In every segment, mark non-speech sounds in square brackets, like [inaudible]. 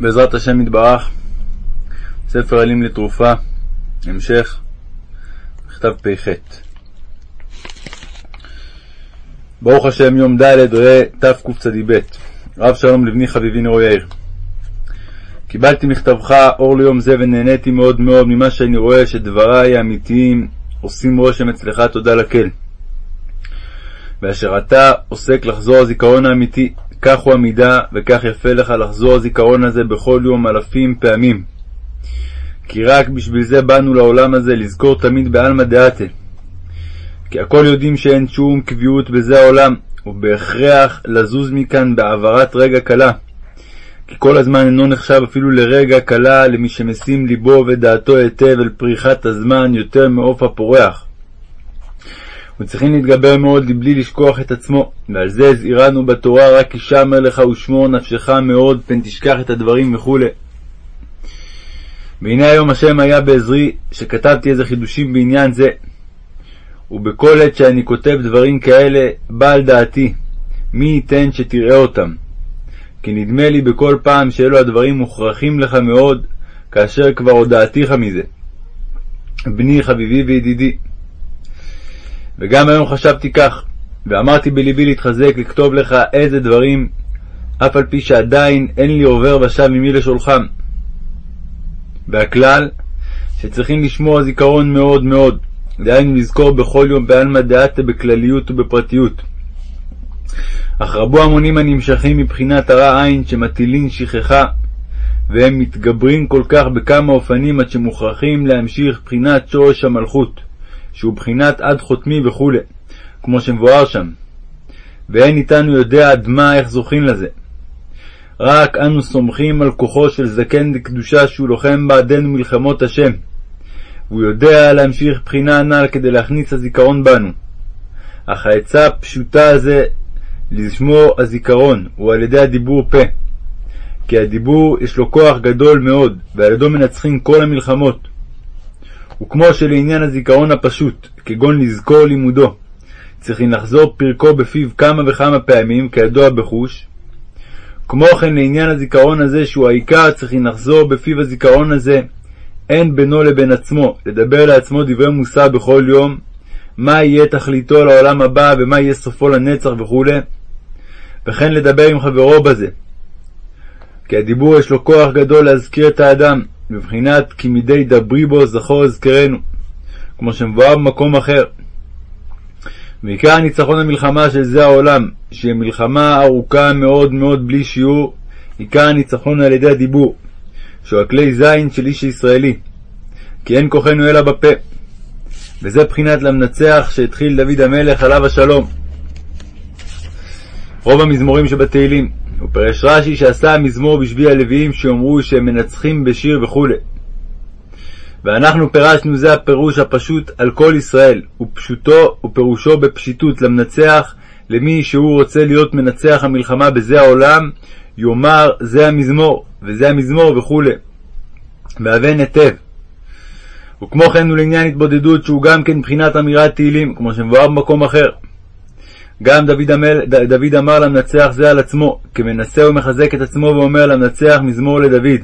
בעזרת השם יתברך, ספר עלים לתרופה, המשך, מכתב פ"ח. ברוך השם, יום ד' ראה תקצ"ב, רב שלום לבני חביבי נרו יאיר. קיבלתי מכתבך אור ליום זה ונהניתי מאוד מאוד ממה שאני רואה שדבריי האמיתיים עושים רושם אצלך תודה לקל. ואשר אתה עוסק לחזור הזיכרון האמיתי, כך הוא המידה, וכך יפה לך לחזור הזיכרון הזה בכל יום אלפים פעמים. כי רק בשביל זה באנו לעולם הזה, לזכור תמיד בעלמא דעתה. כי הכל יודעים שאין שום קביעות בזה העולם, ובהכרח לזוז מכאן בהעברת רגע קלה. כי כל הזמן אינו נחשב אפילו לרגע קלה למי שמשים ליבו ודעתו היטב אל פריחת הזמן יותר מעוף הפורח. וצריכים להתגבר מאוד לבלי לשכוח את עצמו, ועל זה הזהירנו בתורה רק ישמר לך ושמור נפשך מאוד, פן תשכח את הדברים וכו'. והנה היום השם היה בעזרי, שכתבתי איזה חידושים בעניין זה. ובכל עת שאני כותב דברים כאלה, בא על דעתי, מי ייתן שתראה אותם. כי נדמה לי בכל פעם שאלו הדברים מוכרחים לך מאוד, כאשר כבר הודעתיך מזה. בני חביבי וידידי. וגם היום חשבתי כך, ואמרתי בלבי להתחזק, לכתוב לך איזה דברים, אף על פי שעדיין אין לי עובר ושב ממי לשולחם. והכלל, שצריכים לשמור הזיכרון מאוד מאוד, דהיינו לזכור בכל יום בעלמא דעתה בכלליות ובפרטיות. אך רבו המונים הנמשכים מבחינת הרע עין שמטילין שכחה, והם מתגברים כל כך בכמה אופנים עד שמוכרחים להמשיך בחינת שורש המלכות. שהוא בחינת עד חותמי וכו', כמו שמבואר שם. ואין איתנו יודע עד מה איך זוכין לזה. רק אנו סומכים על כוחו של זקן דקדושה שהוא לוחם בעדנו מלחמות השם. והוא יודע להמשיך בחינה הנ"ל כדי להכניס הזיכרון בנו. אך העצה הפשוטה הזה לשמור הזיכרון הוא על ידי הדיבור פה. כי הדיבור יש לו כוח גדול מאוד, ועל ידו מנצחים כל המלחמות. וכמו שלעניין הזיכרון הפשוט, כגון לזכור לימודו, צריכים לחזור פרקו בפיו כמה וכמה פעמים, כידוע בחוש, כמו כן לעניין הזיכרון הזה, שהוא העיקר, צריכים לחזור בפיו הזיכרון הזה, אין בינו לבין עצמו, לדבר לעצמו דברי מושא בכל יום, מה יהיה תכליתו לעולם הבא, ומה יהיה סופו לנצח וכו', וכן לדבר עם חברו בזה. כי הדיבור יש לו כוח גדול להזכיר את האדם, בבחינת כי מדי דברי בו זכור אזכרנו, כמו שמבואר במקום אחר. ועיקר הניצחון המלחמה של זה העולם, שהיא מלחמה ארוכה מאוד מאוד בלי שיעור, עיקר הניצחון על ידי הדיבור, שהוא הכלי זין של איש הישראלי, כי אין כוחנו אלא בפה. וזה בחינת למנצח שהתחיל דוד המלך עליו השלום. רוב המזמורים שבתהילים, ופרש רש"י שעשה המזמור בשביל הלוויים שיאמרו שהם מנצחים בשיר וכו'. ואנחנו פירשנו זה הפירוש הפשוט על כל ישראל, ופשוטו ופירושו בפשיטות למנצח, למי שהוא רוצה להיות מנצח המלחמה בזה העולם, יאמר זה המזמור, וזה המזמור וכו'. והבן היטב. וכמו כן הוא לעניין התבודדות שהוא גם כן מבחינת אמירת תהילים, כמו שמבואר במקום אחר. גם דוד, המל, דוד אמר למנצח זה על עצמו, כמנסה ומחזק את עצמו ואומר למנצח מזמור לדוד.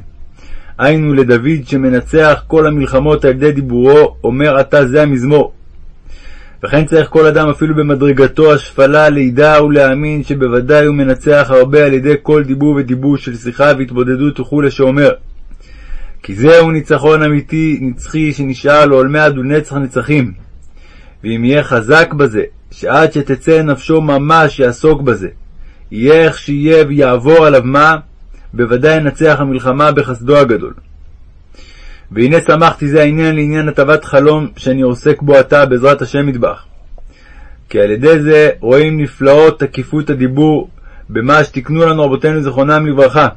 היינו לדוד שמנצח כל המלחמות על ידי דיבורו, אומר עתה זה המזמור. וכן צריך כל אדם אפילו במדרגתו השפלה לידע ולהאמין שבוודאי הוא מנצח הרבה על ידי כל דיבור ודיבור של שיחה והתבודדות וכולי שאומר. כי זהו ניצחון אמיתי נצחי שנשאר לעולמי עד ולנצח נצחים. ואם יהיה חזק בזה, שעד שתצא נפשו ממש יעסוק בזה. יהיה איך שיהיה ויעבור עליו מה, בוודאי ינצח המלחמה בחסדו הגדול. והנה שמחתי זה העניין לעניין הטבת חלום שאני עוסק בו עתה בעזרת השם מטבח. כי על ידי זה רואים נפלאות תקיפות הדיבור במה שתיקנו לנו רבותינו זכרונם לברכה,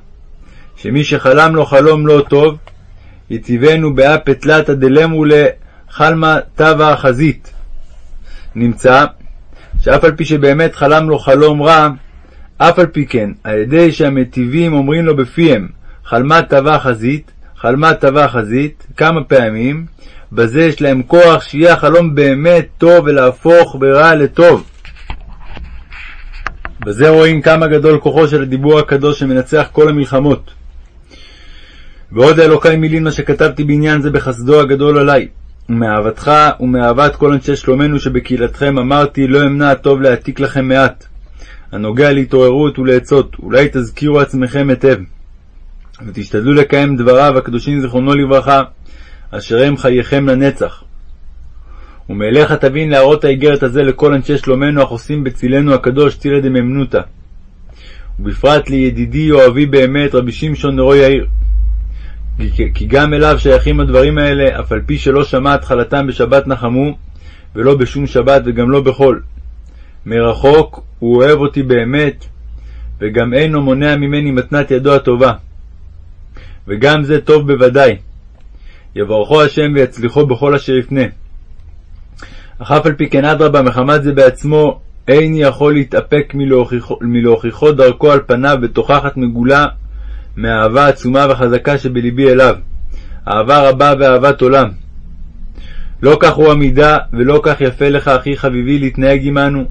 שמי שחלם לו חלום לא טוב, יציבנו באפה תלתא דלמו לחלמא טבא החזית. נמצא שאף על פי שבאמת חלם לו חלום רע, אף על פי כן, על ידי שהמטיבים אומרים לו בפיהם, חלמה טבע חזית, חלמה טבע חזית, כמה פעמים, בזה יש להם כוח שיהיה החלום באמת טוב ולהפוך ברע לטוב. בזה רואים כמה גדול כוחו של הדיבור הקדוש שמנצח כל המלחמות. ועוד אלוקי מילין מה שכתבתי בעניין זה בחסדו הגדול עלי. ומאהבתך ומאהבת כל אנשי שלומנו שבקהילתכם אמרתי לא אמנע טוב להעתיק לכם מעט. הנוגע להתעוררות ולעצות, אולי תזכירו עצמכם היטב. ותשתדלו לקיים דבריו הקדושים זיכרונו לברכה, אשר הם חייכם לנצח. ומאליך תבין להראות האיגרת הזה לכל אנשי שלומנו החוסים בצילנו הקדוש צילא דממנותא. ובפרט לידידי אוהבי באמת רבי שמשון נרו יאיר. כי גם אליו שייכים הדברים האלה, אף על פי שלא שמע התחלתם בשבת נחמו, ולא בשום שבת וגם לא בחול. מרחוק הוא אוהב אותי באמת, וגם אינו מונע ממני מתנת ידו הטובה. וגם זה טוב בוודאי. יברכו השם ויצליחו בכל אשר יפנה. אך אף על פי כן אדרבה מחמת זה בעצמו, איני יכול להתאפק מלהוכיחו, מלהוכיחו דרכו על פניו בתוכחת מגולה מהאהבה עצומה וחזקה שבלבי אליו, אהבה רבה ואהבת עולם. לא כך הוא המידה, ולא כך יפה לך, אחי חביבי, להתנהג עמנו,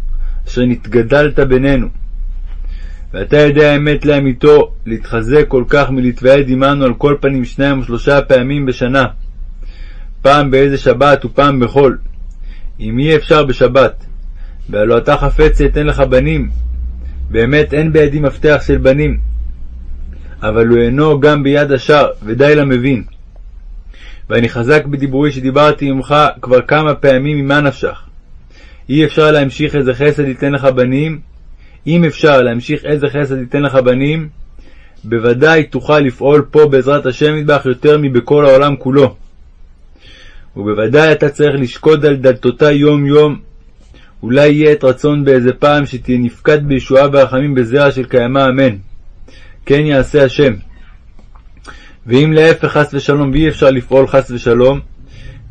אשר נתגדלת בינינו. ואתה יודע האמת לאמיתו, להתחזק כל כך מלהתוועד עמנו על כל פנים שניים או שלושה פעמים בשנה, פעם באיזה שבת ופעם בחול. אם אי אפשר בשבת, והלא אתה חפץ אתן לך בנים, באמת אין בידי מפתח של בנים, אבל הוא אינו גם ביד השאר, ודי למבין. ואני חזק בדיבורי שדיברתי עמך כבר כמה פעמים ממה נפשך. אי אפשר להמשיך איזה חסד ייתן לך בנים, אם אפשר להמשיך איזה חסד ייתן לך בנים, בוודאי תוכל לפעול פה בעזרת השם מטבח יותר מבכל העולם כולו. ובוודאי אתה צריך לשקוד על דלתותי יום יום. אולי יהיה את רצון באיזה פעם שתהיה נפקד בישועה ורחמים בזרע של קיימא אמן. כן יעשה השם. ואם להפך חס ושלום ואי אפשר לפעול חס ושלום,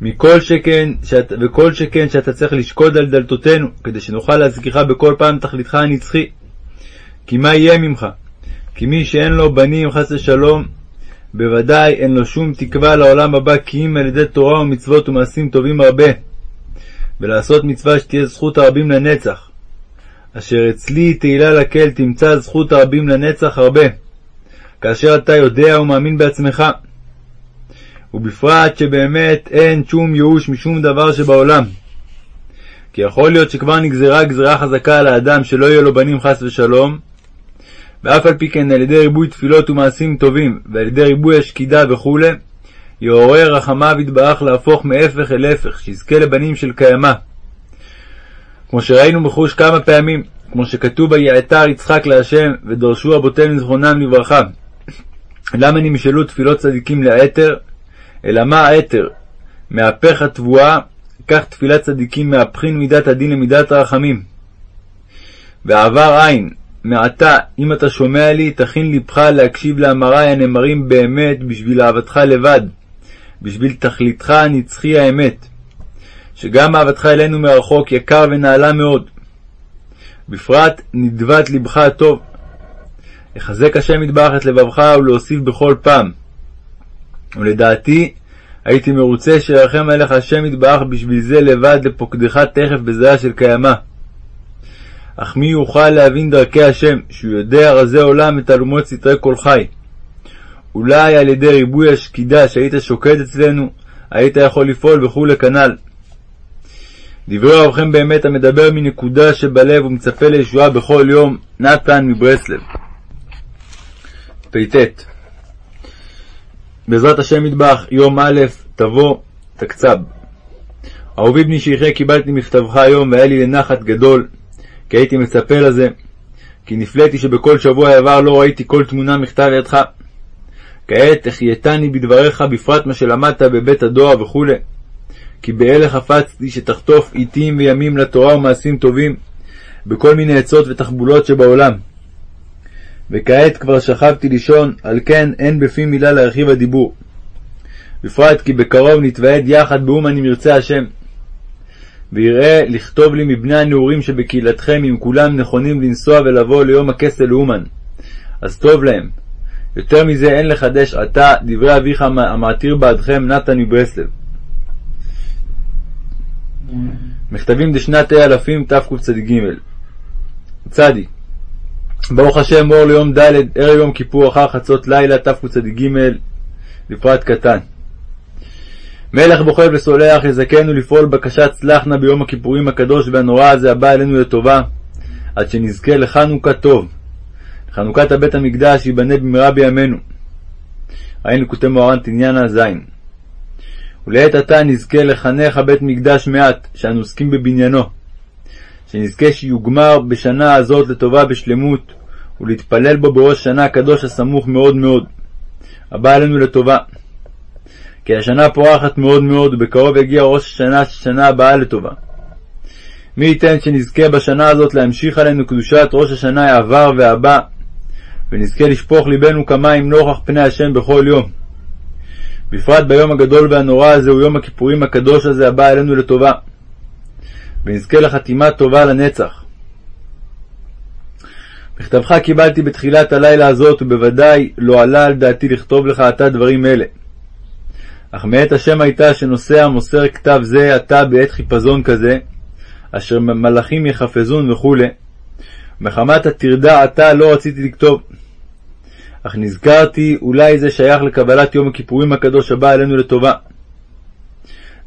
מכל שכן, שאת, וכל שכן שאתה צריך לשקוד על דלתותינו, כדי שנוכל להזכירך בכל פעם תכליתך הנצחי. כי מה יהיה ממך? כי מי שאין לו בנים חס ושלום, בוודאי אין לו שום תקווה לעולם הבא כי אם על ידי תורה ומצוות ומעשים טובים הרבה, ולעשות מצווה שתהיה זכות הרבים לנצח. אשר אצלי תהילה לקהל תמצא זכות הרבים לנצח הרבה, כאשר אתה יודע ומאמין בעצמך. ובפרט שבאמת אין שום ייאוש משום דבר שבעולם. כי יכול להיות שכבר נגזרה גזרה חזקה על האדם שלא יהיו לו בנים חס ושלום, ואף על פי כן על ידי ריבוי תפילות ומעשים טובים, ועל ידי ריבוי השקידה וכו', יעורר רחמיו יתברך להפוך מהפך אל הפך, שיזכה לבנים של קיימא. כמו שראינו בחוש כמה פעמים, כמו שכתוב ויעתר יצחק להשם, ודרשו רבותינו זכרונם לברכה. למה נמשלו תפילות צדיקים לעתר? אלא מה העתר? מהפך התבואה, כך תפילת צדיקים מהפכין מידת הדין למידת הרחמים. ועבר עין, מעתה, אם אתה שומע לי, תכין לבך להקשיב לאמרי הנאמרים באמת בשביל אהבתך לבד, בשביל תכליתך הנצחי האמת, שגם אהבתך אלינו מרחוק יקר ונעלה מאוד. בפרט נדבת לבך הטוב. יחזק השם יתברך את לבבך ולהוסיף בכל פעם. ולדעתי, הייתי מרוצה שירחם עליך השם יתברך בשביל זה לבד לפוקדך תכף בזיה של קיימא. אך מי יוכל להבין דרכי השם, שהוא יודע רזי עולם ותעלומות סתרי כל חי? אולי על ידי ריבוי השקידה שהיית שוקד אצלנו, היית יכול לפעול וכולי כנ"ל. דברי רבכם באמת המדבר מנקודה שבלב ומצפה לישועה בכל יום, נתן מברסלב. פט בעזרת השם מטבח, יום א', תבוא, תקצב. אהובי בני שיחיה, קיבלתי מכתבך היום, והיה לי לנחת גדול, כי הייתי מצפה לזה, כי נפלאתי שבכל שבוע עבר לא ראיתי כל תמונה מכתב ידך. כעת החייתני בדבריך, בפרט מה שלמדת בבית הדואר וכו', כי באלה חפצתי שתחטוף עתים וימים לתורה ומעשים טובים, בכל מיני עצות ותחבולות שבעולם. וכעת כבר שכבתי לישון, על כן אין בפי מילה להרחיב הדיבור. בפרט כי בקרוב נתוועד יחד באומן אם ירצה השם. ויראה לכתוב לי מבני הנעורים שבקהילתכם אם כולם נכונים לנסוע ולבוא ליום הכסל לאומן. אז טוב להם. יותר מזה אין לחדש עתה דברי אביך המעתיר בעדכם נתן מברסלב. מכתבים דשנת ה' אלפים תקצ"ג צדי ברוך השם אור ליום ד' ערב יום כיפור אחר חצות לילה תקצ"ג לפרט קטן. מלך בוחר וסולח יזכנו לפעול בקשת צלחנה ביום הכיפורים הקדוש והנורא הזה הבא עלינו לטובה, עד שנזכה לחנוכה טוב, לחנוכת הבית המקדש ייבנה במהרה בימינו. ראינו כותב מוהר"ן תניאנה ז' ולעת עתה נזכה לחנך הבית מקדש מעט, שאנו עוסקים בבניינו, שנזכה שיוגמר בשנה הזאת לטובה בשלמות, ולהתפלל בו בראש שנה הקדוש הסמוך מאוד מאוד, הבא עלינו לטובה. כי השנה פורחת מאוד מאוד, ובקרוב יגיע ראש השנה שנה הבאה לטובה. מי ייתן שנזכה בשנה הזאת להמשיך עלינו קדושת ראש השנה העבר והבא, ונזכה לשפוך ליבנו כמים נוכח פני השם בכל יום. בפרט ביום הגדול והנורא הזה הוא יום הכיפורים הקדוש הזה הבא אלינו לטובה. ונזכה לחתימה טובה לנצח. מכתבך קיבלתי בתחילת הלילה הזאת, ובוודאי לא עלה על דעתי לכתוב לך עתה דברים אלה. אך מאת השם הייתה שנוסע מוסר כתב זה עתה בעת חיפזון כזה, אשר מלאכים יחפזון וכו', ומחמת הטרדה עתה לא רציתי לכתוב. אך נזכרתי, אולי זה שייך לקבלת יום הכיפורים הקדוש הבא עלינו לטובה.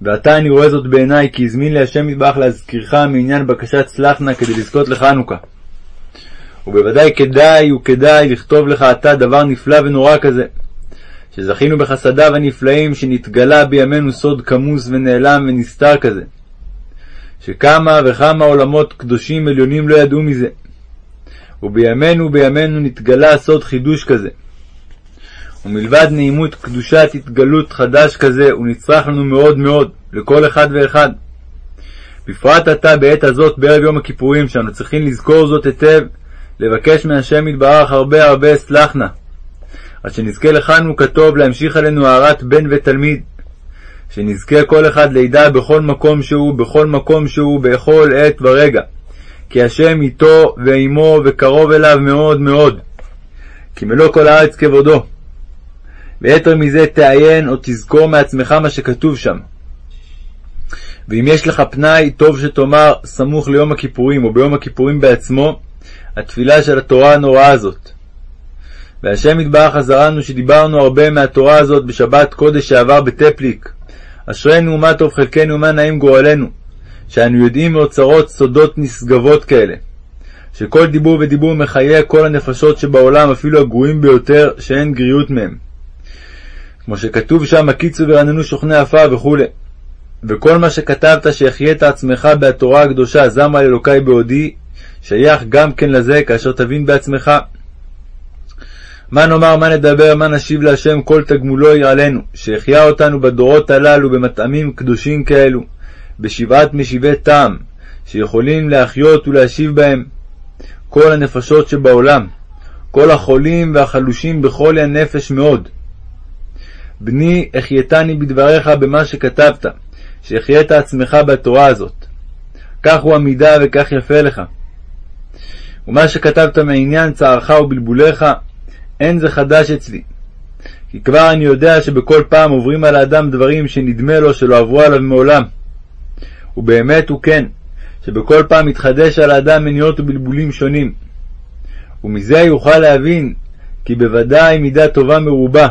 ועתה אני רואה זאת בעיניי, כי הזמין לי השם מטבח להזכירך מעניין בקשת סלחנה כדי לזכות לחנוכה. ובוודאי כדאי וכדאי לכתוב לך עתה דבר נפלא ונורא כזה, שזכינו בחסדיו הנפלאים שנתגלה בימינו סוד כמוס ונעלם ונסתר כזה, שכמה וכמה עולמות קדושים עליונים לא ידעו מזה, ובימינו בימינו נתגלה סוד חידוש כזה. ומלבד נעימות קדושת התגלות חדש כזה, הוא נצרך לנו מאוד מאוד, לכל אחד ואחד. בפרט עתה בעת הזאת, בערב יום הכיפורים, שאנו צריכים לזכור זאת היטב, לבקש מהשם יתברך הרבה הרבה סלחנה, עד שנזכה לכאן וכטוב להמשיך עלינו הארת בן ותלמיד, שנזכה כל אחד לידע בכל מקום שהוא, בכל מקום שהוא, בכל עת ורגע, כי השם איתו ועמו וקרוב אליו מאוד מאוד, כי מלוא כל הארץ כבודו. ויתר מזה תעיין או תזכור מעצמך מה שכתוב שם. ואם יש לך פנאי, טוב שתאמר סמוך ליום הכיפורים, או ביום הכיפורים בעצמו, התפילה של התורה הנוראה הזאת. והשם יתברך עזרנו שדיברנו הרבה מהתורה הזאת בשבת קודש שעבר בטפליק. אשרינו ומה טוב חלקנו ומה נעים גורלנו, שאנו יודעים מאוצרות סודות נשגבות כאלה, שכל דיבור ודיבור מחיה כל הנפשות שבעולם, אפילו הגרועים ביותר, שאין גריות מהם. כמו שכתוב שם, הקיצו ורננו שוכני עפר וכו'. וכל מה שכתבת שהחיית עצמך בהתורה הקדושה, זמה אלוקי בעודי, שייך גם כן לזה, כאשר תבין בעצמך. מה נאמר, מה נדבר, מה נשיב להשם, כל תגמולו יעלנו, שהחיה אותנו בדורות הללו במטעמים קדושים כאלו, בשבעת משיבי טעם, שיכולים להחיות ולהשיב בהם כל הנפשות שבעולם, כל החולים והחלושים בחולי הנפש מאוד. בני, החייתני בדבריך במה שכתבת, שהחיית עצמך בתורה הזאת. כך הוא המידה וכך יפה לך. ומה שכתבת מעניין צערך ובלבוליך, אין זה חדש אצלי. כי כבר אני יודע שבכל פעם עוברים על האדם דברים שנדמה לו שלא עברו עליו מעולם. ובאמת הוא כן, שבכל פעם מתחדש על האדם מניעות ובלבולים שונים. ומזה יוכל להבין כי בוודאי מידה טובה מרובה.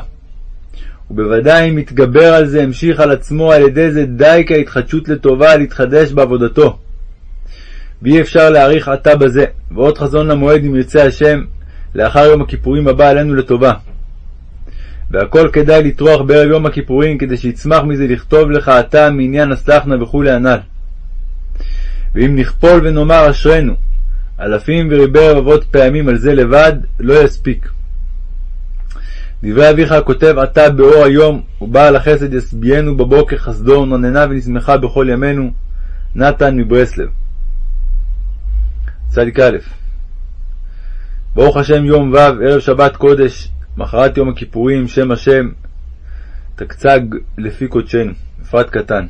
ובוודאי אם יתגבר על זה המשיך על עצמו על ידי זה די כהתחדשות לטובה להתחדש בעבודתו. ואי אפשר להעריך עתה בזה, ועוד חזון למועד אם ירצה השם, לאחר יום הכיפורים הבא עלינו לטובה. והכל כדאי לטרוח בערב יום הכיפורים, כדי שיצמח מזה לכתוב לך עתה מעניין הסלחנה וכולי הנ"ל. ואם נכפול ונאמר אשרינו, אלפים וריבי רבבות פעמים על זה לבד, לא יספיק. דברי אביך הכותב עתה באור היום, ובעל החסד ישביענו בבוקר חסדו, נוננה ונשמחה בכל ימינו, נתן מברסלב. צדיק א' ברוך השם יום ו', ערב שבת קודש, מחרת יום הכיפורים, שם השם, תקצג לפי קודשנו, בפרט קטן.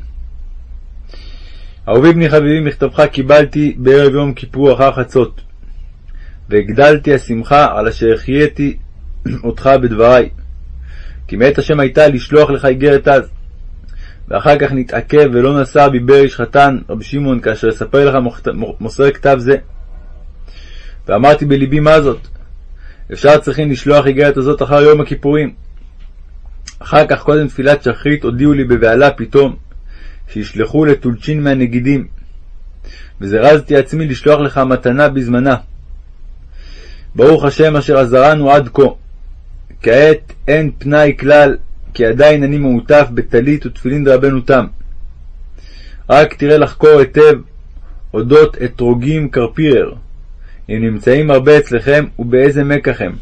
אהובי בני חביבי, מכתבך קיבלתי בערב יום כיפור אחר חצות, והגדלתי השמחה על אשר החייתי אותך בדברי, כי מאת השם הייתה לשלוח לך איגרת אז. ואחר כך נתעכב ולא נסע בי בריש חתן רבי שמעון כאשר אספר לך מוסר כתב זה. ואמרתי בלבי מה זאת? אפשר צריכים לשלוח איגרת הזאת אחר יום הכיפורים. אחר כך, קודם תפילת שחרית, הודיעו לי בבהלה פתאום, שישלחו לטולצ'ין מהנגידים, וזרזתי עצמי לשלוח לך מתנה בזמנה. ברוך השם אשר עזרנו עד כה. כעת אין פנאי כלל, כי עדיין אני מעוטף בטלית ותפילין דרבנו תם. רק תראה לחקור היטב אודות אתרוגים קרפירר, אם נמצאים הרבה אצלכם ובאיזה מקח הם.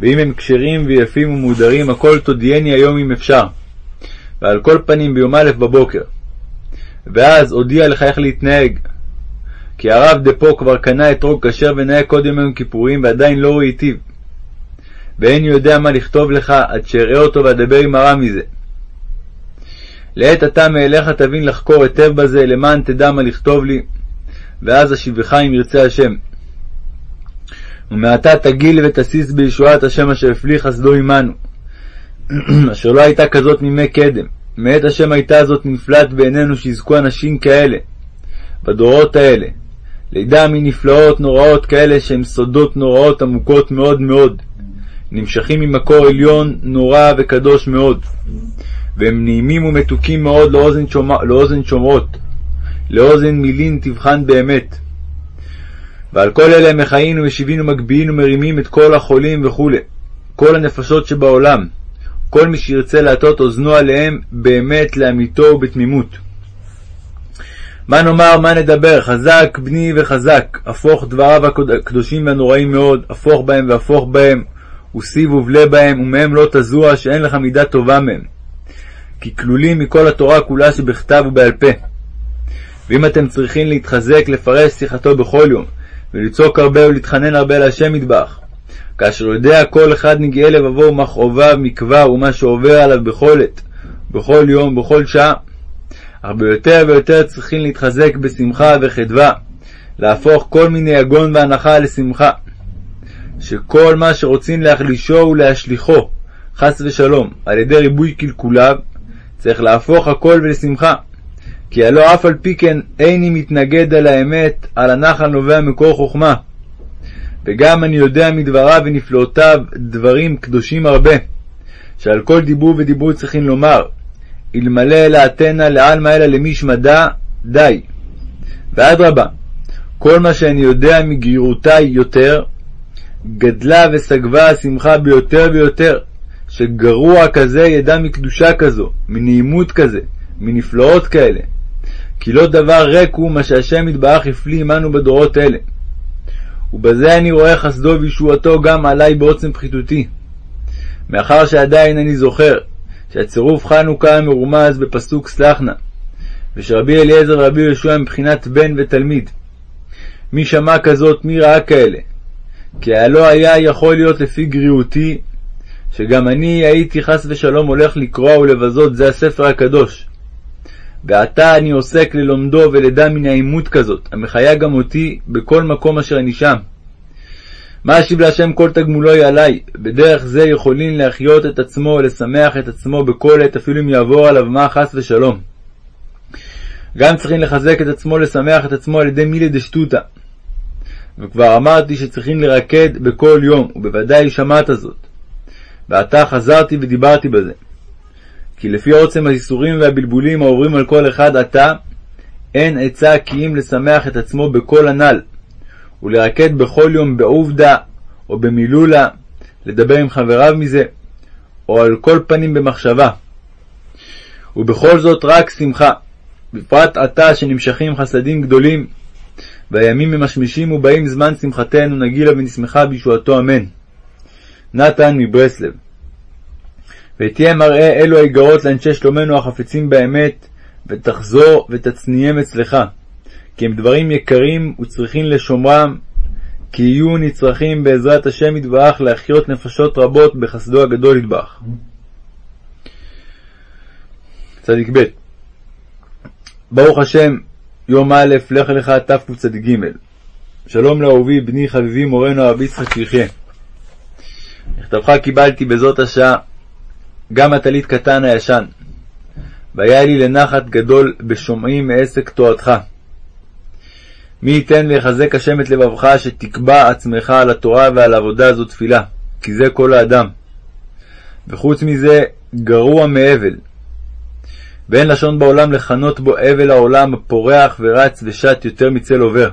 ואם הם כשרים ויפים ומודרים, הכל תודיעני היום אם אפשר. ועל כל פנים ביום א' בבוקר. ואז אודיע לך איך להתנהג. כי הרב דפו כבר קנה אתרוג כשר ונאה קודם יום כיפורים, ועדיין לא ראיתיו. ואין יודע מה לכתוב לך, עד שאראה אותו ואדבר עם הרב מזה. לעת עתה מאליך תבין לחקור היטב בזה, למען תדע מה לכתוב לי, ואז אשיבך אם ירצה השם. ומעתה תגיל ותסיס בישועת השם אשר הפליא חסדו עמנו, [clears throat] אשר לא הייתה כזאת מימי קדם. מאת השם הייתה זאת נפלט בעינינו שיזכו אנשים כאלה, בדורות האלה, לידע מנפלאות נוראות כאלה שהם סודות נוראות עמוקות מאוד מאוד, נמשכים ממקור עליון נורא וקדוש מאוד, והם נעימים ומתוקים מאוד לאוזן, שומע, לאוזן שומעות, לאוזן מילין תבחן באמת. ועל כל אלה מחיינו, משיבים ומגביהים ומרימים את כל החולים וכו', כל הנפשות שבעולם, כל מי שירצה להטות אוזנו עליהם באמת לאמיתו ובתמימות. מה נאמר, מה נדבר, חזק בני וחזק, הפוך דבריו הקדושים והנוראים מאוד, הפוך בהם והפוך בהם, וסיב ובלה בהם, ומהם לא תזוע, שאין לך מידה טובה מהם. כי כלולים מכל התורה כולה שבכתב ובעל פה. ואם אתם צריכים להתחזק, לפרש שיחתו בכל יום, ולצעוק הרבה ולהתחנן הרבה להשם מטבח, כאשר יודע כל אחד נגעי לבבו ומכאוביו מכבר ומה שעובר עליו בכל עת, בכל יום, בכל שעה. אך ביותר ויותר צריכים להתחזק בשמחה וחדווה, להפוך כל מיני יגון והנחה לשמחה. שכל מה שרוצים להחלישו ולהשליכו, חס ושלום, על ידי ריבוי קלקוליו, צריך להפוך הכל ולשמחה. כי הלא אף על פי כן איני מתנגד על האמת, על הנחל נובע מקור חוכמה. וגם אני יודע מדבריו ונפלאותיו דברים קדושים הרבה, שעל כל דיבור ודיבור צריכים לומר, אלמלא אלעתנה לעלמא אלא למי שמדע, די. ואדרבה, כל מה שאני יודע מגרירותי יותר, גדלה וסגבה השמחה ביותר ויותר, שגרוע כזה ידע מקדושה כזו, מנעימות כזה, מנפלאות כאלה. כי לא דבר ריק הוא מה שהשם יתברך הפליא עמנו בדורות אלה. ובזה אני רואה חסדו וישועתו גם עלי בעוצם פחיתותי. מאחר שעדיין אני זוכר שהצירוף חנוכה מרומז בפסוק סלח נא, ושרבי אליעזר ורבי יהושע מבחינת בן ותלמיד. מי שמע כזאת, מי ראה כאלה? כי הלא היה יכול להיות לפי גריעותי, שגם אני הייתי חס ושלום הולך לקרוע ולבזות, זה הספר הקדוש. ועתה אני עוסק ללומדו ולדע מן העימות כזאת, המחיה גם אותי בכל מקום אשר אני שם. מה אשיב להשם כל תגמולוי עלי? בדרך זה יכולים להחיות את עצמו ולשמח את עצמו בכל עת, אפילו אם יעבור עליו מה חס ושלום. גם צריכים לחזק את עצמו, לשמח את עצמו על ידי מילי דשטותא. וכבר אמרתי שצריכים לרקד בכל יום, ובוודאי שמעת זאת. ועתה חזרתי ודיברתי בזה. כי לפי עוצם האיסורים והבלבולים העוברים על כל אחד עתה, אין עצה כי אם לשמח את עצמו בכל הנ"ל, ולרקד בכל יום בעובדה או במילולה, לדבר עם חבריו מזה, או על כל פנים במחשבה. ובכל זאת רק שמחה, בפרט עתה שנמשכים חסדים גדולים, והימים ממשמישים ובאים זמן שמחתנו, נגילה ונשמחה בישועתו אמן. נתן מברסלב ותהיה מראה אלו האיגרות לאנשי שלומנו החפצים באמת, ותחזור ותצניעם אצלך, כי הם דברים יקרים וצריכים לשומרם, כי יהיו נצרכים בעזרת השם יתברך להחיות נפשות רבות בחסדו הגדול יתברך. צדיק ב. ברוך השם, יום א', לך לך תקצ"ג. שלום לאהובי, בני חביבי, מורנו הרב יצחק שיחיה. מכתבך קיבלתי בזאת השעה, גם הטלית קטן הישן. והיה לי לנחת גדול בשומעים מעסק תורתך. מי ייתן ויחזק השם את לבבך, שתקבע עצמך על התורה ועל העבודה זו תפילה, כי זה כל האדם. וחוץ מזה, גרוע מאבל. ואין לשון בעולם לכנות בו אבל העולם הפורח ורץ ושט יותר מצל עובר.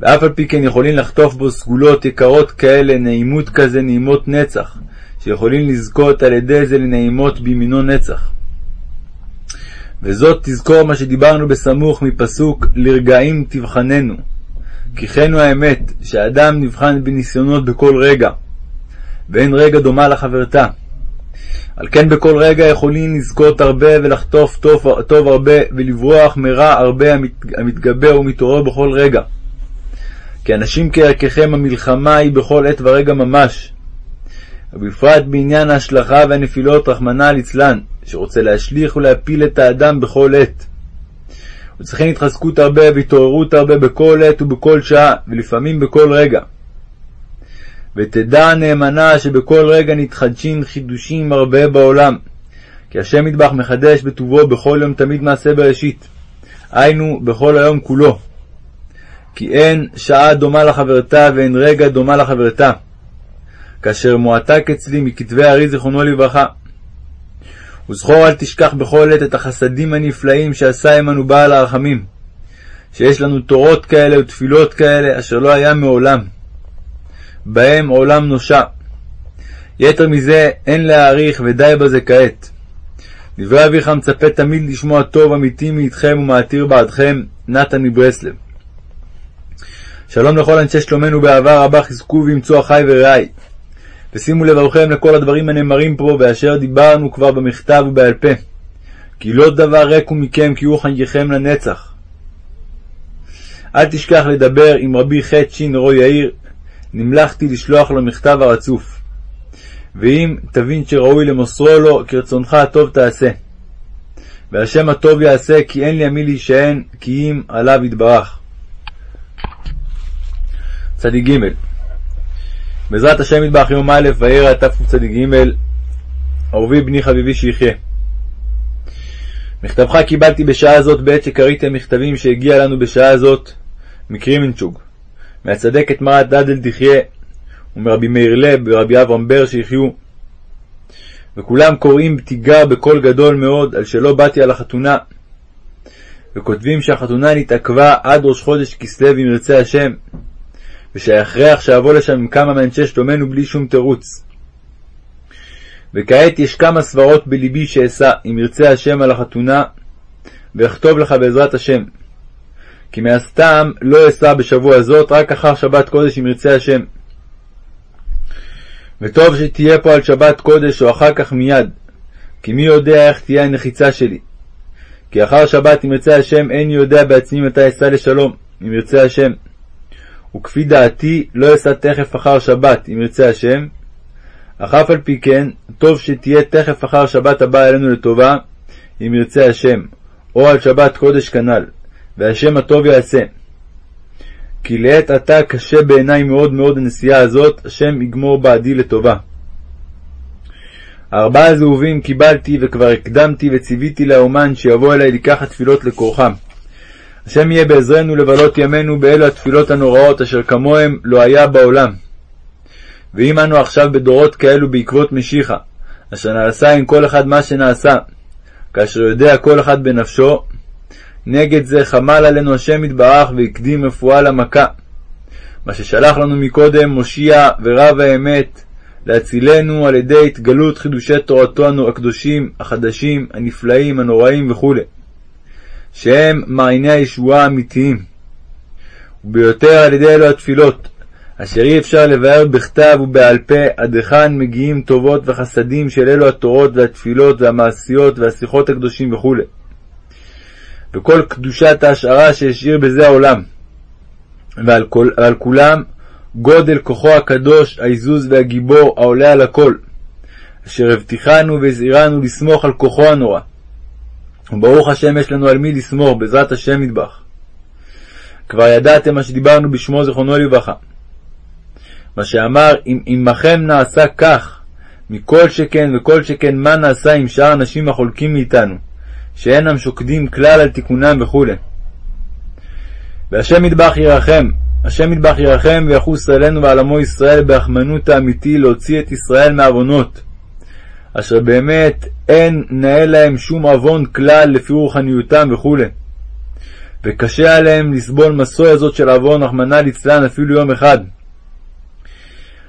ואף על פי כן יכולים לחטוף בו סגולות יקרות כאלה, נעימות כזה, נעימות נצח, שיכולים לזכות על ידי זה לנעימות בימינו נצח. וזאת תזכור מה שדיברנו בסמוך מפסוק לרגעים תבחננו. כי כן הוא האמת, שהאדם נבחן בניסיונות בכל רגע, ואין רגע דומה לחברתה. על כן בכל רגע יכולים לזכות הרבה ולחטוף טוב, טוב הרבה ולברוח מרע הרבה המתגבר ומתעורר בכל רגע. כי אנשים כערככם המלחמה היא בכל עת ורגע ממש. ובפרט בעניין ההשלכה והנפילות רחמנא ליצלן, שרוצה להשליך ולהפיל את האדם בכל עת. וצריכים התחזקות הרבה והתעוררות הרבה בכל עת ובכל שעה, ולפעמים בכל רגע. ותדע נאמנה שבכל רגע נתחדשים חידושים הרבה בעולם, כי השם מטבח מחדש בטובו בכל יום תמיד מעשה בראשית, היינו בכל היום כולו. כי אין שעה דומה לחברתה ואין רגע דומה לחברתה, כאשר מועתק אצלי מכתבי הארי זיכרונו לברכה. וזכור אל תשכח בכל עת את החסדים הנפלאים שעשה עמנו בעל הרחמים, שיש לנו תורות כאלה ותפילות כאלה אשר לא היה מעולם. בהם עולם נושע. יתר מזה אין להעריך ודי בזה כעת. דברי אביך מצפה תמיד לשמוע טוב אמיתי מאיתכם ומעתיר בעדכם, נתן מברסלב. שלום לכל אנשי שלומנו באהבה רבה, חזקו ואמצו אחי ורעי. ושימו לבבכם לכל הדברים הנאמרים פה, ואשר דיברנו כבר במכתב ובעל פה. כי לא דבר ריק הוא מכם, כי הוא חנככם לנצח. אל תשכח לדבר עם רבי ח' ש' יאיר, נמלכתי לשלוח לו מכתב הרצוף. ואם תבין שראוי למוסרו לו, כרצונך הטוב תעשה. והשם הטוב יעשה, כי אין לי עמי להישען, כי אם עליו יתברך. צדיק ג' בעזרת השם יתברך יום א' וירא תקצ"ג אהובי בני חביבי שיחיה. מכתבך קיבלתי בשעה זאת בעת שקראתי המכתבים שהגיע לנו בשעה זאת מקרימנצ'וג, מהצדקת מרת דדל תחיה, ומרבי מאיר לב ורבי אברהם בר שיחיו. וכולם קוראים תיגר בקול גדול מאוד על שלא באתי על החתונה, וכותבים שהחתונה נתעכבה עד ראש חודש כסלו אם ירצה השם, ושההכרח שאבוא לשם עם כמה מאנשי שלומנו בלי שום תירוץ. וכעת יש כמה סברות בלבי שאשא, אם ירצה השם על החתונה, ואכתוב לך בעזרת השם. כי מהסתם לא אשא בשבוע זאת, רק אחר שבת קודש אם ירצה השם. וטוב שתהיה פה על שבת קודש או אחר כך מיד, כי מי יודע איך תהיה הנחיצה שלי. כי אחר שבת אם ירצה השם איני יודע בעצמי מתי אסע לשלום, אם ירצה השם. וכפי דעתי לא אשא תכף אחר שבת, אם ירצה השם, אך אף על פי כן, טוב שתהיה תכף אחר שבת הבאה אלינו לטובה, אם ירצה השם, או על שבת קודש כנ"ל, והשם הטוב יעשה. כי לעת עתה קשה בעיניי מאוד מאוד הנסיעה הזאת, השם יגמור בעדי לטובה. ארבעה זהובים קיבלתי וכבר הקדמתי וציוויתי לאומן שיבוא אליי לקחת תפילות לכורחם. השם יהיה בעזרנו לבלות ימינו באלו התפילות הנוראות אשר כמוהם לא היה בעולם. ואם אנו עכשיו בדורות כאלו בעקבות משיחה, אשר נעשה עם כל אחד מה שנעשה, כאשר יודע כל אחד בנפשו, נגד זה חמל עלינו השם יתברך והקדים רפואה למכה. מה ששלח לנו מקודם מושיע ורב האמת, להצילנו על ידי התגלות חידושי תורתו הקדושים, החדשים, הנפלאים, הנוראים וכו'. שהם מעייני הישועה האמיתיים. וביותר על ידי אלו התפילות, אשר אי אפשר לבאר בכתב ובעל פה עד היכן מגיעים טובות וחסדים של אלו התורות והתפילות והמעשיות והשיחות הקדושים וכו'. וכל קדושת ההשערה שהשאיר בזה העולם. ועל כל, ועל כולם גודל כוחו הקדוש, העזוז והגיבור העולה על הכל, אשר הבטיחנו והזהירנו לסמוך על כוחו הנורא. וברוך השם יש לנו על מי לסמור, בעזרת השם נדבך. כבר ידעתם מה שדיברנו בשמו זיכרונו לברכה. מה שאמר, אם עמכם נעשה כך, מכל שכן וכל שכן מה נעשה עם שאר אנשים החולקים מאיתנו, שאינם שוקדים כלל על תיקונם וכו'. והשם מטבח ירחם, השם מטבח ירחם ויחוס עלינו ועל עמו ישראל ברחמנות האמיתי להוציא את ישראל מעוונות, אשר באמת אין נאה להם שום עוון כלל לפי רוחניותם וכו'. וקשה עליהם לסבול מסוי הזאת של עוון, רחמנא ליצלן, אפילו יום אחד.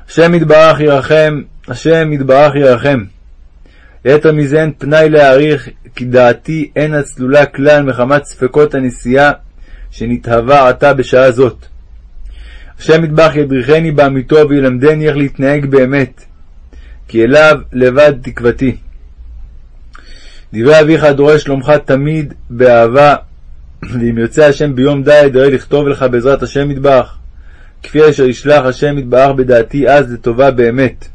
השם יתברך ירחם, השם יתברך ירחם. יתר מזה אין פנאי להעריך, כי דעתי אין הצלולה כלל מחמת ספקות הנסיעה שנתהווה עתה בשעה זאת. השם יתברך ידריכני באמיתו וילמדני איך להתנהג באמת, כי אליו לבד תקוותי. דברי אביך דורש שלומך תמיד באהבה, ואם יוצא השם ביום ד' הרי לכתוב לך בעזרת השם יתברך, כפי אשר ישלח השם יתברך בדעתי אז לטובה באמת.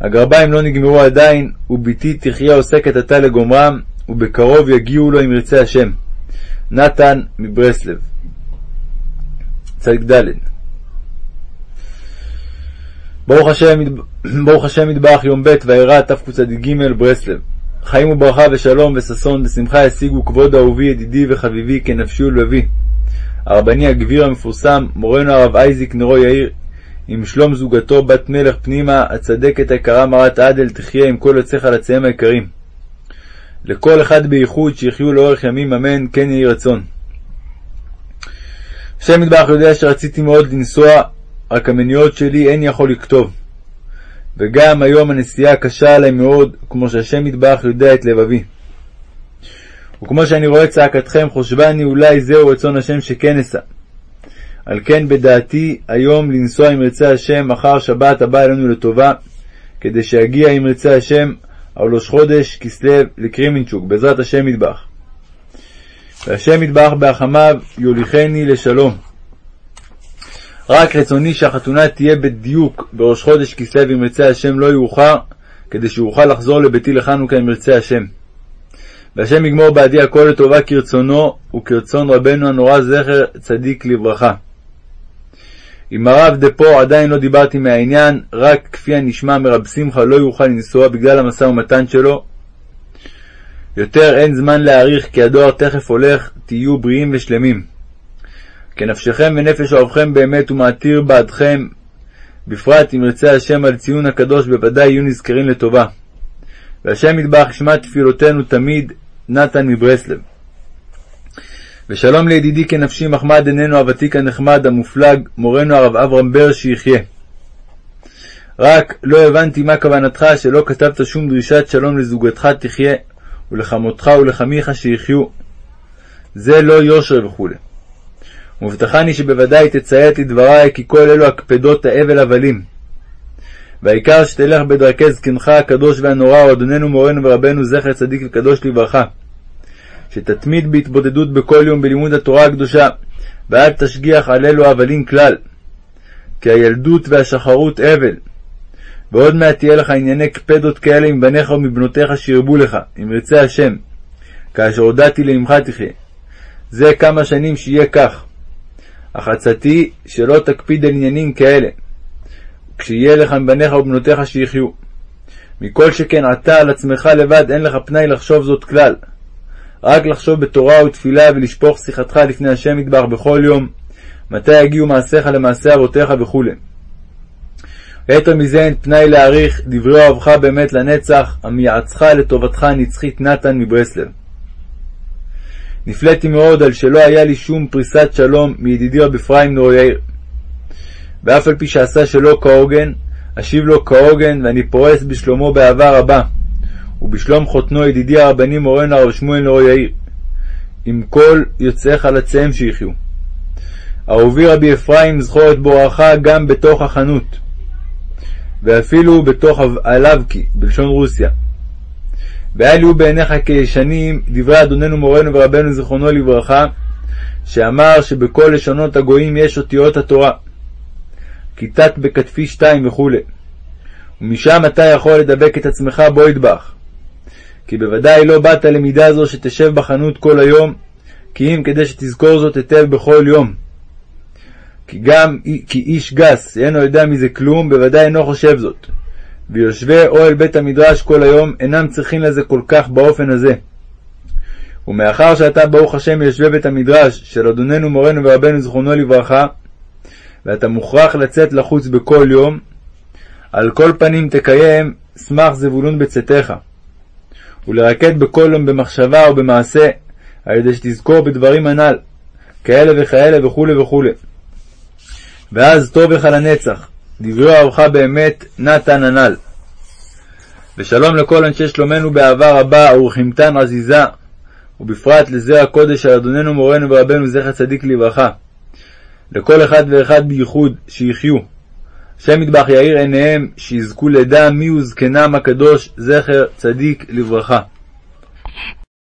הגרביים לא נגמרו עדיין, ובתי תחיה עוסקת עתה לגומרם, ובקרוב יגיעו לו אם ירצה השם. נתן מברסלב. צדיק ד' ברוך השם, [clears throat] ברוך השם יתברך יום ב' ואירע תקצ"ג ברסלב. חיים וברכה ושלום וששון ושמחה ישיגו כבוד אהובי ידידי וחביבי כנפשי ולבבי הרבני הגביר המפורסם מורנו הרב אייזיק נרו יאיר עם שלום זוגתו בת מלך פנימה הצדקת היקרה מרת עדל תחיה עם כל יוצאי חלציהם היקרים לכל אחד בייחוד שיחיו לאורך ימים אמן כן יהי רצון השם יתברך יודע שרציתי מאוד לנסוע, רק המניעות שלי אין יכול לכתוב. וגם היום הנסיעה קשה עליי מאוד, כמו שהשם יתברך יודע את לבבי. וכמו שאני רואה צעקתכם, חושבני אולי זהו רצון השם שכן אשא. על כן בדעתי היום לנסוע עם רצי השם אחר שבת הבא אלינו לטובה, כדי שיגיע עם רצי השם על ראש חודש כסלו לקרימינצ'וק, בעזרת השם יתברך. והשם יתברך בהחמיו יוליכני לשלום. רק רצוני שהחתונה תהיה בדיוק בראש חודש כסלו אם ירצה השם לא יאוחר, כדי שאוכל לחזור לביתי לחנוכה אם ירצה השם. והשם יגמור בעדי הכל לטובה כרצונו וכרצון רבנו הנורא זכר צדיק לברכה. עם הרב דפו עדיין לא דיברתי מהעניין, רק כפי הנשמע מרב שמחה לא יוכל לנסוע בגלל המשא ומתן שלו, יותר אין זמן להאריך, כי הדואר תכף הולך, תהיו בריאים ושלמים. כנפשכם ונפש אוהבכם באמת ומעתיר בעדכם, בפרט אם ירצה השם על ציון הקדוש, בוודאי יהיו נזכרים לטובה. והשם יתברך ישמע תפילותינו תמיד, נתן מברסלב. ושלום לידידי כנפשי מחמד עינינו הוותיק הנחמד, המופלג, מורנו הרב אברהם בר שיחיה. רק לא הבנתי מה כוונתך שלא כתבת שום דרישת שלום לזוגתך תחיה, ולחמותך ולחמיך שיחיו. זה לא יושר וכו'. ומבטחני שבוודאי תציית לדברי, כי כל אלו הקפדות האבל הבלים. והעיקר שתלך בדרכי זקנך הקדוש והנורא, אדוננו מורנו ורבנו זכר צדיק וקדוש לברכה. שתתמיד בהתבודדות בכל יום בלימוד התורה הקדושה, ואל תשגיח על אלו הבלים כלל. כי הילדות והשחרות אבל, ועוד מעט תהיה לך ענייני קפדות כאלה מבניך ומבנותיך שירבו לך, אם ירצה השם, כאשר הודעתי לאמך תחיה. זה כמה שנים שיהיה כך. אך עצתי שלא תקפיד על עניינים כאלה, כשיהיה לך מבניך ובנותיך שיחיו. מכל שכן עתה על עצמך לבד אין לך פנאי לחשוב זאת כלל. רק לחשוב בתורה ותפילה ולשפוך שיחתך לפני השם יתברך בכל יום, מתי יגיעו מעשיך למעשה אבותיך וכולי. ויתר מזה אין פנאי להעריך דברי אוהבך באמת לנצח, המייעצך לטובתך הנצחית נתן מברסלב. נפלאתי מאוד על שלא היה לי שום פריסת שלום מידידי רב אפרים נור יאיר. ואף על פי שעשה שלא כהוגן, אשיב לו כהוגן, ואני פורס בשלומו באהבה רבה, ובשלום חותנו ידידי הרבני מורנו הרב שמואל נור יאיר, עם כל יוצאי חלציהם שיחיו. אהובי רבי אפרים, זכור את בורך גם בתוך החנות. ואפילו בתוך הלבקי, בלשון רוסיה. ואל יהיו בעיניך כישנים דברי אדוננו מורנו ורבנו זיכרונו לברכה, שאמר שבכל לשונות הגויים יש אותיות התורה. כיתת בכתפי שתיים וכו'. ומשם אתה יכול לדבק את עצמך בו ידבח. כי בוודאי לא באת למידה זו שתשב בחנות כל היום, כי אם כדי שתזכור זאת היטב בכל יום. כי גם כי איש גס אינו יודע מזה כלום, בוודאי אינו חושב זאת. ויושבי אוהל בית המדרש כל היום אינם צריכים לזה כל כך באופן הזה. ומאחר שאתה ברוך השם יושבי בית המדרש של אדוננו מורנו ורבנו זכרונו לברכה, ואתה מוכרח לצאת לחוץ בכל יום, על כל פנים תקיים שמח זבולון בצאתך, ולרקד בכל יום במחשבה ובמעשה, על ידי שתזכור בדברים הנ"ל, כאלה וכאלה וכולי וכולי. ואז טוב לך לנצח, דברי אהבך באמת נתן הנ"ל. ושלום לכל אנשי שלומנו באהבה רבה ורחימתן עזיזה, ובפרט לזרע הקודש על אדוננו מורנו ורבנו זכר צדיק לברכה. לכל אחד ואחד בייחוד, שיחיו. השם יטבח יאיר עיניהם, שיזכו לדע מיהו זקנם הקדוש, זכר צדיק לברכה.